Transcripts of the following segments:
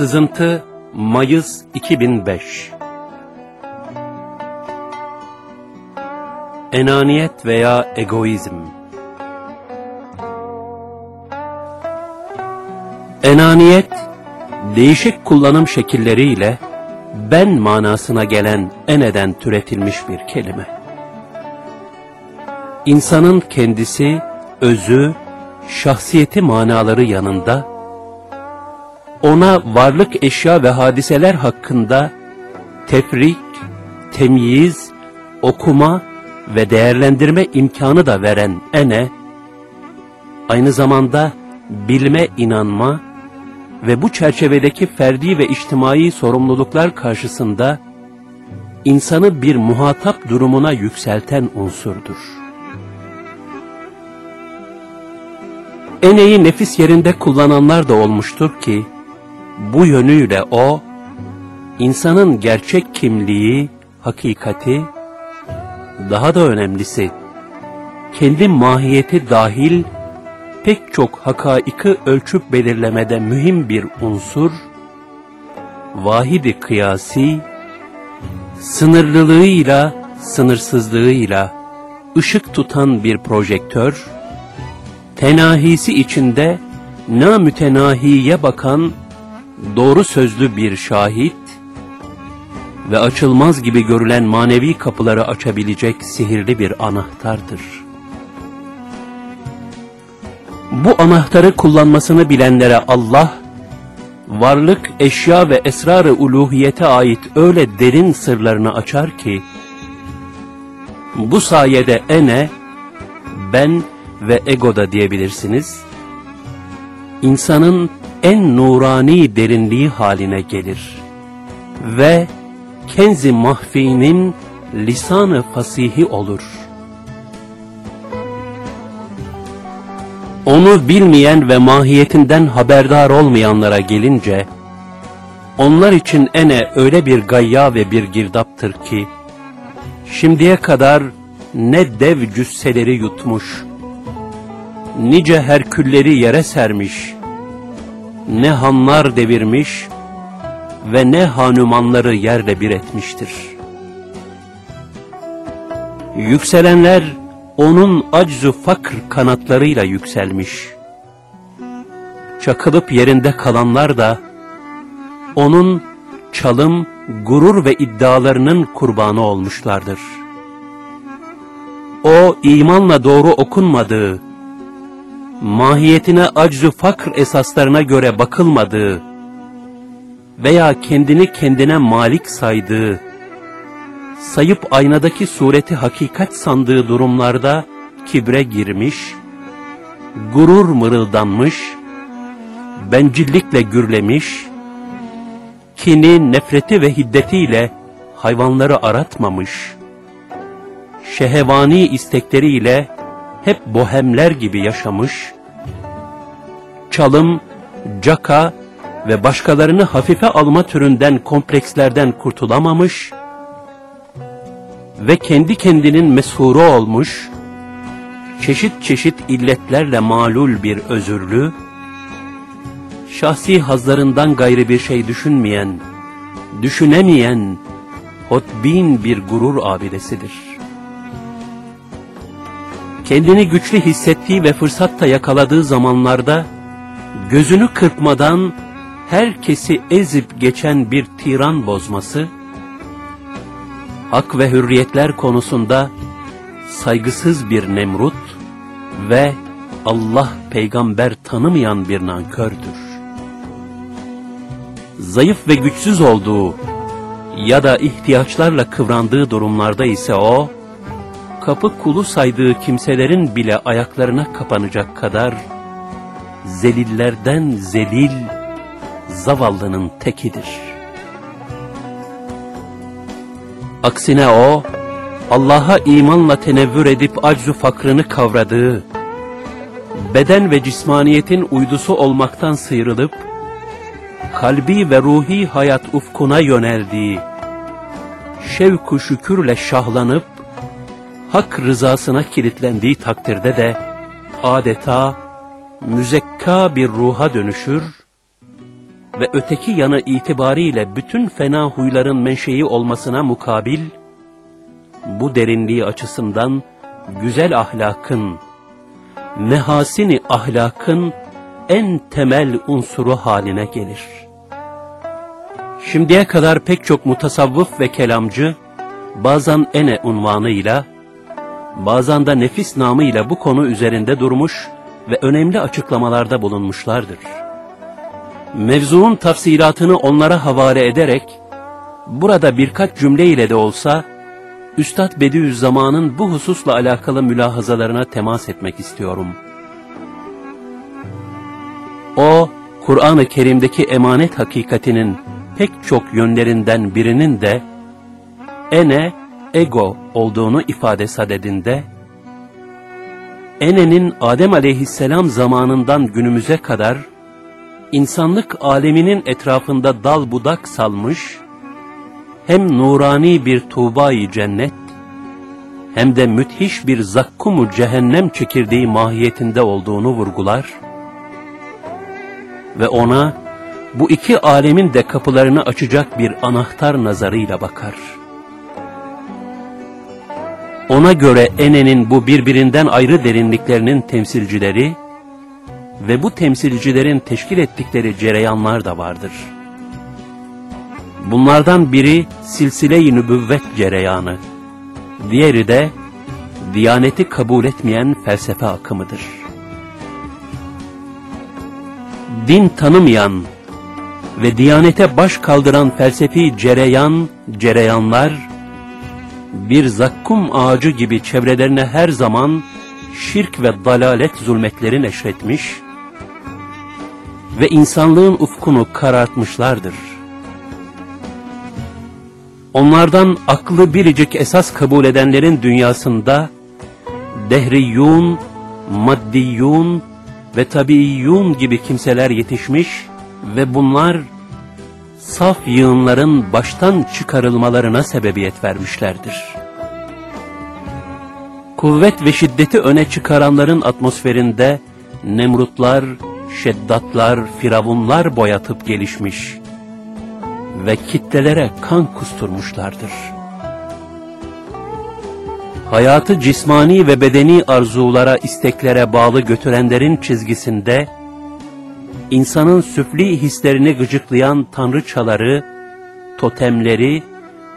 Sızıntı Mayıs 2005 Enaniyet veya egoizm Enaniyet, değişik kullanım şekilleriyle ben manasına gelen eneden türetilmiş bir kelime. İnsanın kendisi, özü, şahsiyeti manaları yanında, ona varlık eşya ve hadiseler hakkında tefrik, temyiz, okuma ve değerlendirme imkanı da veren ene, aynı zamanda bilme inanma ve bu çerçevedeki ferdi ve içtimai sorumluluklar karşısında insanı bir muhatap durumuna yükselten unsurdur. Eneyi nefis yerinde kullananlar da olmuştur ki, bu yönüyle o, insanın gerçek kimliği, hakikati, daha da önemlisi, kendi mahiyeti dahil pek çok hakaiki ölçüp belirlemede mühim bir unsur, vahidi kıyasi, sınırlılığıyla, sınırsızlığıyla ışık tutan bir projektör, tenahisi içinde namütenahiye bakan doğru sözlü bir şahit ve açılmaz gibi görülen manevi kapıları açabilecek sihirli bir anahtardır. Bu anahtarı kullanmasını bilenlere Allah, varlık, eşya ve esrar-ı uluhiyete ait öyle derin sırlarını açar ki, bu sayede ene, ben ve ego da diyebilirsiniz, insanın en nurani derinliği haline gelir ve kenzi mahfinin lisanı fasihi olur. Onu bilmeyen ve mahiyetinden haberdar olmayanlara gelince, onlar için ene öyle bir gayya ve bir girdaptır ki, şimdiye kadar ne dev cüsseleri yutmuş, nice herkülleri yere sermiş, ne hanlar devirmiş ve ne hanumanları yerle bir etmiştir. Yükselenler onun aczu fakr kanatlarıyla yükselmiş. Çakılıp yerinde kalanlar da onun çalım, gurur ve iddialarının kurbanı olmuşlardır. O imanla doğru okunmadığı, mahiyetine aczu fakr esaslarına göre bakılmadığı veya kendini kendine malik saydığı, sayıp aynadaki sureti hakikat sandığı durumlarda kibre girmiş, gurur mırıldanmış, bencillikle gürlemiş, kini, nefreti ve hiddetiyle hayvanları aratmamış, şehevani istekleriyle hep bohemler gibi yaşamış, çalım, caka ve başkalarını hafife alma türünden komplekslerden kurtulamamış ve kendi kendinin meshuru olmuş, çeşit çeşit illetlerle malul bir özürlü, şahsi hazlarından gayrı bir şey düşünmeyen, düşünemeyen, hotbin bir gurur abidesidir kendini güçlü hissettiği ve fırsatta yakaladığı zamanlarda gözünü kırpmadan herkesi ezip geçen bir tiran bozması, hak ve hürriyetler konusunda saygısız bir Nemrut ve Allah peygamber tanımayan bir nankördür. Zayıf ve güçsüz olduğu ya da ihtiyaçlarla kıvrandığı durumlarda ise o, kapı kulu saydığı kimselerin bile ayaklarına kapanacak kadar zelillerden zelil zavallının tekidir. Aksine o, Allah'a imanla tenevvür edip aczu fakrını kavradığı, beden ve cismaniyetin uydusu olmaktan sıyrılıp, kalbi ve ruhi hayat ufkuna yöneldiği, şevku şükürle şahlanıp, hak rızasına kilitlendiği takdirde de adeta müzekka bir ruha dönüşür ve öteki yanı itibariyle bütün fena huyların menşei olmasına mukabil, bu derinliği açısından güzel ahlakın, mehasini ahlakın en temel unsuru haline gelir. Şimdiye kadar pek çok mutasavvıf ve kelamcı, bazen ene unvanıyla, bazen de nefis namıyla bu konu üzerinde durmuş ve önemli açıklamalarda bulunmuşlardır. Mevzuun tafsilatını onlara havale ederek, burada birkaç cümle ile de olsa, Üstad Bediüzzaman'ın bu hususla alakalı mülahazalarına temas etmek istiyorum. O, Kur'an-ı Kerim'deki emanet hakikatinin pek çok yönlerinden birinin de, ene, ego olduğunu ifade sadedinde, Ene'nin Adem aleyhisselam zamanından günümüze kadar insanlık aleminin etrafında dal budak salmış, hem nurani bir tuğbayı cennet, hem de müthiş bir zakkumu cehennem çekirdeği mahiyetinde olduğunu vurgular ve ona bu iki alemin de kapılarını açacak bir anahtar nazarıyla bakar. Ona göre Ene'nin bu birbirinden ayrı derinliklerinin temsilcileri ve bu temsilcilerin teşkil ettikleri cereyanlar da vardır. Bunlardan biri silsile-i nübüvvet cereyanı, diğeri de diyaneti kabul etmeyen felsefe akımıdır. Din tanımayan ve diyanete baş kaldıran felsefi cereyan, cereyanlar, bir zakkum ağacı gibi çevrelerine her zaman şirk ve dalalet zulmetleri neşretmiş ve insanlığın ufkunu karartmışlardır. Onlardan aklı biricik esas kabul edenlerin dünyasında dehriyun, maddiyun ve tabiiyun gibi kimseler yetişmiş ve bunlar saf yığınların baştan çıkarılmalarına sebebiyet vermişlerdir. Kuvvet ve şiddeti öne çıkaranların atmosferinde Nemrutlar, Şeddatlar, Firavunlar boyatıp gelişmiş ve kitlelere kan kusturmuşlardır. Hayatı cismani ve bedeni arzulara, isteklere bağlı götürenlerin çizgisinde, insanın süfli hislerini gıcıklayan tanrıçaları, totemleri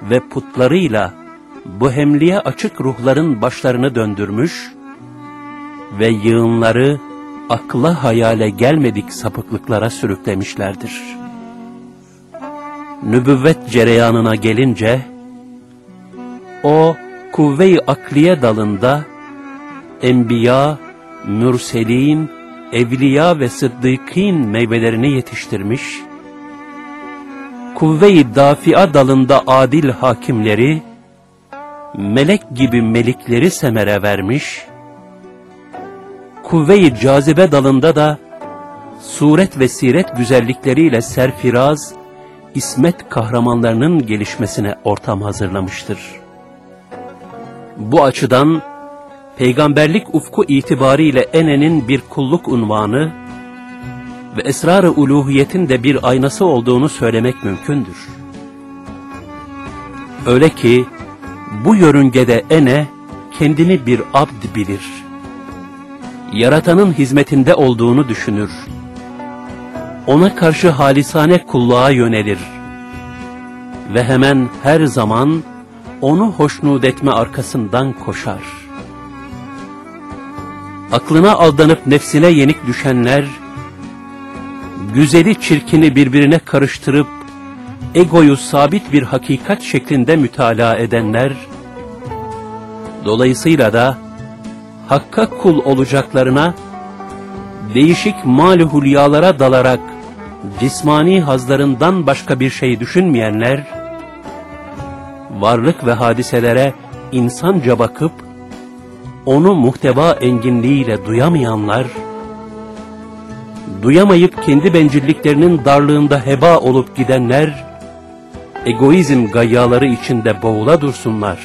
ve putlarıyla bohemliğe açık ruhların başlarını döndürmüş ve yığınları akla hayale gelmedik sapıklıklara sürüklemişlerdir. Nübüvvet cereyanına gelince, o kuvve-i akliye dalında enbiya, mürselin, evliya ve sıddıkîn meyvelerini yetiştirmiş, kuvve-i dafia dalında adil hakimleri, melek gibi melikleri semere vermiş, kuvve-i cazibe dalında da suret ve siret güzellikleriyle serfiraz, ismet kahramanlarının gelişmesine ortam hazırlamıştır. Bu açıdan, peygamberlik ufku itibariyle Ene'nin bir kulluk unvanı ve esrar-ı uluhiyetin de bir aynası olduğunu söylemek mümkündür. Öyle ki, bu yörüngede Ene, kendini bir abd bilir. Yaratanın hizmetinde olduğunu düşünür. Ona karşı halisane kulluğa yönelir. Ve hemen her zaman onu hoşnut etme arkasından koşar. Aklına aldanıp nefsine yenik düşenler, güzeli çirkini birbirine karıştırıp egoyu sabit bir hakikat şeklinde mütalaa edenler, dolayısıyla da Hakka kul olacaklarına, değişik mal hulyalara dalarak cismani hazlarından başka bir şey düşünmeyenler, varlık ve hadiselere insanca bakıp, onu muhteva enginliğiyle duyamayanlar, duyamayıp kendi bencilliklerinin darlığında heba olup gidenler, egoizm gayyaları içinde boğula dursunlar.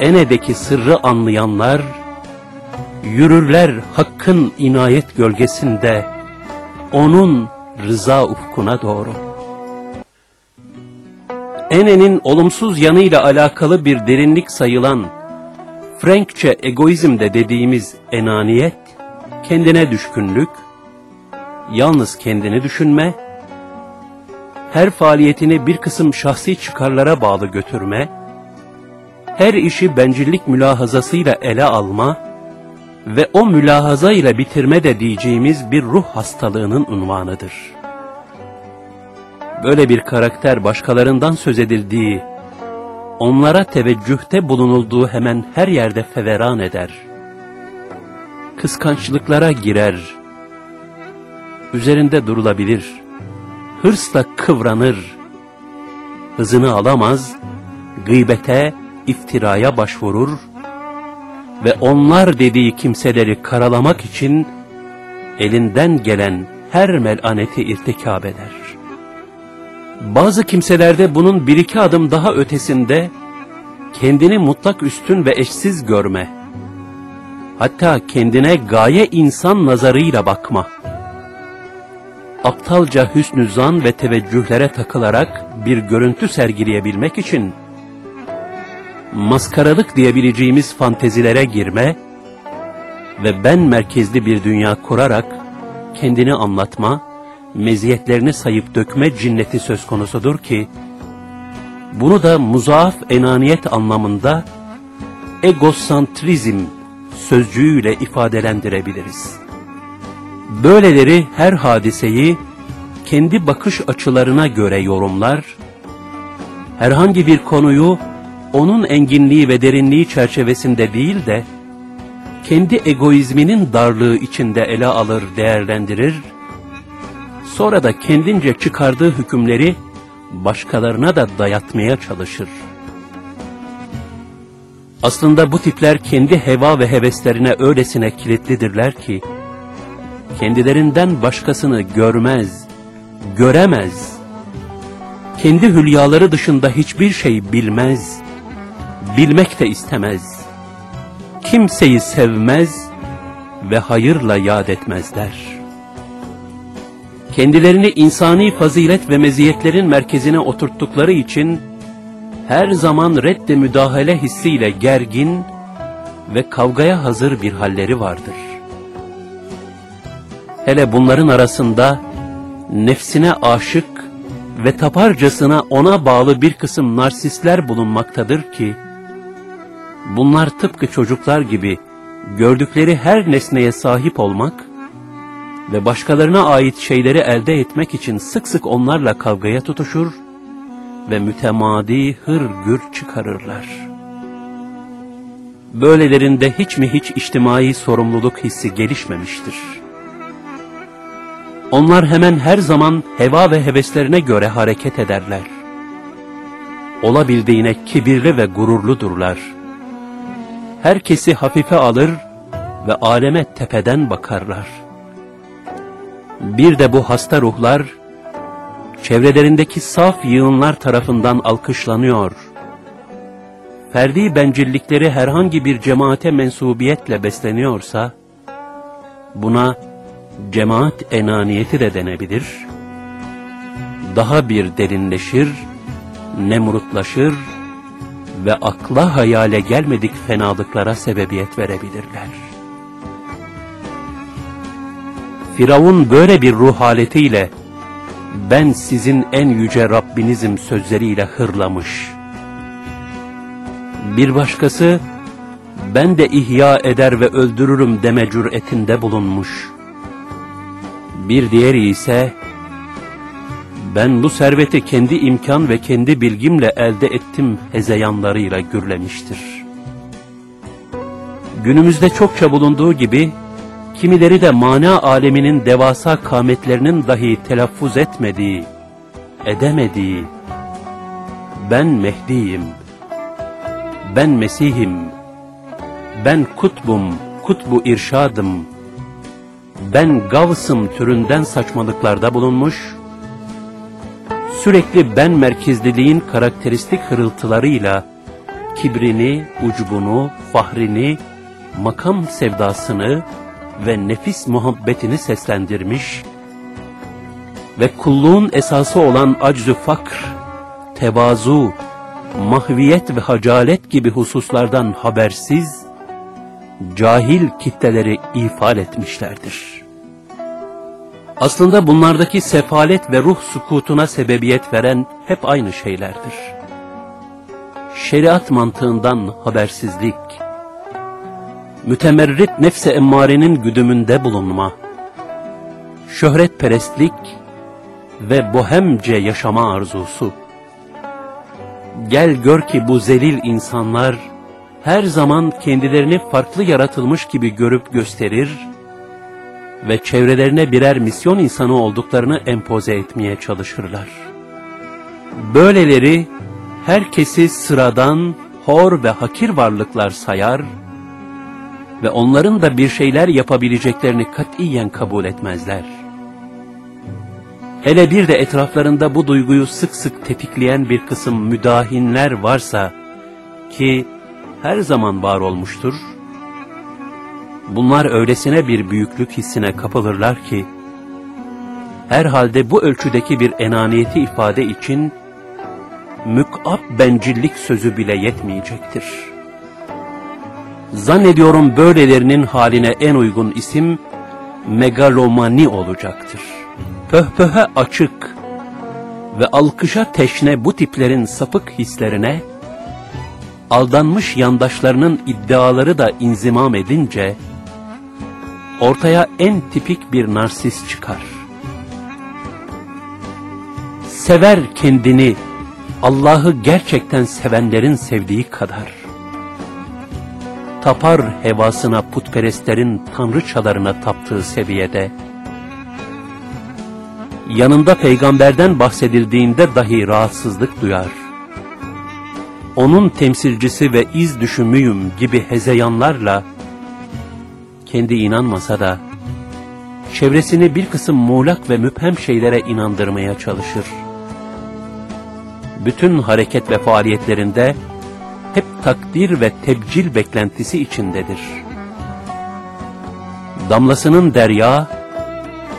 Ene'deki sırrı anlayanlar, yürürler hakkın inayet gölgesinde, onun rıza ufkuna doğru. Ene'nin olumsuz yanıyla alakalı bir derinlik sayılan Frankçe egoizmde dediğimiz enaniyet, kendine düşkünlük, yalnız kendini düşünme, her faaliyetini bir kısım şahsi çıkarlara bağlı götürme, her işi bencillik mülahazasıyla ele alma ve o mülahaza ile bitirme de diyeceğimiz bir ruh hastalığının unvanıdır. Böyle bir karakter başkalarından söz edildiği, onlara teveccühte bulunulduğu hemen her yerde feveran eder. Kıskançlıklara girer, üzerinde durulabilir, hırsla kıvranır, hızını alamaz, gıybete, iftiraya başvurur. Ve onlar dediği kimseleri karalamak için elinden gelen her melaneti irtikab eder. Bazı kimselerde bunun bir iki adım daha ötesinde kendini mutlak üstün ve eşsiz görme, hatta kendine gaye insan nazarıyla bakma, aptalca hüsnü zan ve teveccühlere takılarak bir görüntü sergileyebilmek için maskaralık diyebileceğimiz fantezilere girme ve ben merkezli bir dünya kurarak kendini anlatma, meziyetlerini sayıp dökme cinneti söz konusudur ki, bunu da muzaaf enaniyet anlamında egosantrizm sözcüğüyle ifadelendirebiliriz. Böyleleri her hadiseyi kendi bakış açılarına göre yorumlar, herhangi bir konuyu onun enginliği ve derinliği çerçevesinde değil de, kendi egoizminin darlığı içinde ele alır, değerlendirir, sonra da kendince çıkardığı hükümleri başkalarına da dayatmaya çalışır. Aslında bu tipler kendi heva ve heveslerine öylesine kilitlidirler ki, kendilerinden başkasını görmez, göremez, kendi hülyaları dışında hiçbir şey bilmez, bilmek de istemez. Kimseyi sevmez ve hayırla yad etmezler. Kendilerini insani fazilet ve meziyetlerin merkezine oturttukları için her zaman redde müdahale hissiyle gergin ve kavgaya hazır bir halleri vardır. Hele bunların arasında nefsine aşık ve taparcasına ona bağlı bir kısım narsistler bulunmaktadır ki, bunlar tıpkı çocuklar gibi gördükleri her nesneye sahip olmak ve başkalarına ait şeyleri elde etmek için sık sık onlarla kavgaya tutuşur ve mütemadi hır gür çıkarırlar. Böylelerinde hiç mi hiç içtimai sorumluluk hissi gelişmemiştir. Onlar hemen her zaman heva ve heveslerine göre hareket ederler. Olabildiğine kibirli ve gururludurlar. Herkesi hafife alır ve aleme tepeden bakarlar. Bir de bu hasta ruhlar, çevrelerindeki saf yığınlar tarafından alkışlanıyor. Ferdi bencillikleri herhangi bir cemaate mensubiyetle besleniyorsa, buna cemaat enaniyeti de denebilir. Daha bir derinleşir, nemrutlaşır ve akla hayale gelmedik fenalıklara sebebiyet verebilirler. Firavun böyle bir ruh haletiyle ben sizin en yüce Rabbinizim sözleriyle hırlamış. Bir başkası ben de ihya eder ve öldürürüm deme cüretinde bulunmuş. Bir diğeri ise ben bu serveti kendi imkan ve kendi bilgimle elde ettim hezeyanlarıyla gürlemiştir. Günümüzde çokça bulunduğu gibi kimileri de mana aleminin devasa kametlerinin dahi telaffuz etmediği, edemediği, ben Mehdi'yim, ben Mesih'im, ben kutbum, kutbu irşadım, ben gavsım türünden saçmalıklarda bulunmuş, sürekli ben merkezliliğin karakteristik hırıltılarıyla kibrini, ucbunu, fahrini, makam sevdasını ve nefis muhabbetini seslendirmiş, ve kulluğun esası olan acz-ı fakr, tevazu, mahviyet ve hacalet gibi hususlardan habersiz, cahil kitleleri ifade etmişlerdir. Aslında bunlardaki sefalet ve ruh sukutuna sebebiyet veren hep aynı şeylerdir. Şeriat mantığından habersizlik, mütemerrit nefse emmarenin güdümünde bulunma, şöhretperestlik ve bohemce yaşama arzusu. Gel gör ki bu zelil insanlar her zaman kendilerini farklı yaratılmış gibi görüp gösterir ve çevrelerine birer misyon insanı olduklarını empoze etmeye çalışırlar. Böyleleri herkesi sıradan, hor ve hakir varlıklar sayar ve onların da bir şeyler yapabileceklerini katiyen kabul etmezler. Hele bir de etraflarında bu duyguyu sık sık tetikleyen bir kısım müdahinler varsa ki her zaman var olmuştur, bunlar öylesine bir büyüklük hissine kapılırlar ki, herhalde bu ölçüdeki bir enaniyeti ifade için mük'ab bencillik sözü bile yetmeyecektir. Zannediyorum böylelerinin haline en uygun isim megalomani olacaktır. Pöhpöhe açık ve alkışa teşne bu tiplerin sapık hislerine, aldanmış yandaşlarının iddiaları da inzimam edince, ortaya en tipik bir narsis çıkar. Sever kendini, Allah'ı gerçekten sevenlerin sevdiği kadar. Tapar hevasına putperestlerin tanrıçalarına taptığı seviyede. Yanında peygamberden bahsedildiğinde dahi rahatsızlık duyar. Onun temsilcisi ve iz düşümüyüm gibi hezeyanlarla, kendi inanmasa da, çevresini bir kısım muğlak ve müphem şeylere inandırmaya çalışır.'' bütün hareket ve faaliyetlerinde hep takdir ve tebcil beklentisi içindedir. Damlasının derya,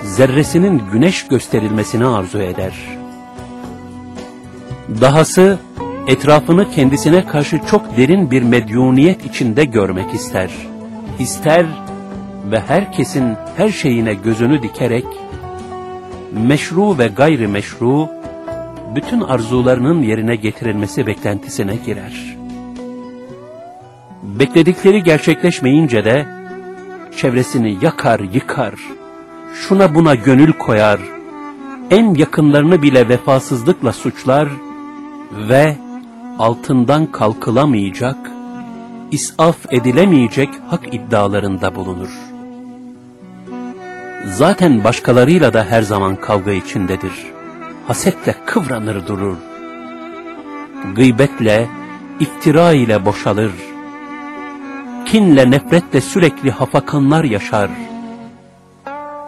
zerresinin güneş gösterilmesini arzu eder. Dahası etrafını kendisine karşı çok derin bir medyuniyet içinde görmek ister. İster ve herkesin her şeyine gözünü dikerek meşru ve gayri meşru bütün arzularının yerine getirilmesi beklentisine girer. Bekledikleri gerçekleşmeyince de çevresini yakar yıkar, şuna buna gönül koyar, en yakınlarını bile vefasızlıkla suçlar ve altından kalkılamayacak, isaf edilemeyecek hak iddialarında bulunur. Zaten başkalarıyla da her zaman kavga içindedir hasetle kıvranır durur. Gıybetle, iftira ile boşalır. Kinle, nefretle sürekli hafakanlar yaşar.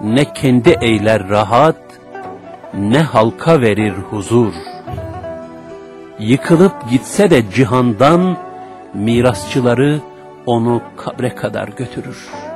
Ne kendi eyler rahat, ne halka verir huzur. Yıkılıp gitse de cihandan, mirasçıları onu kabre kadar götürür.''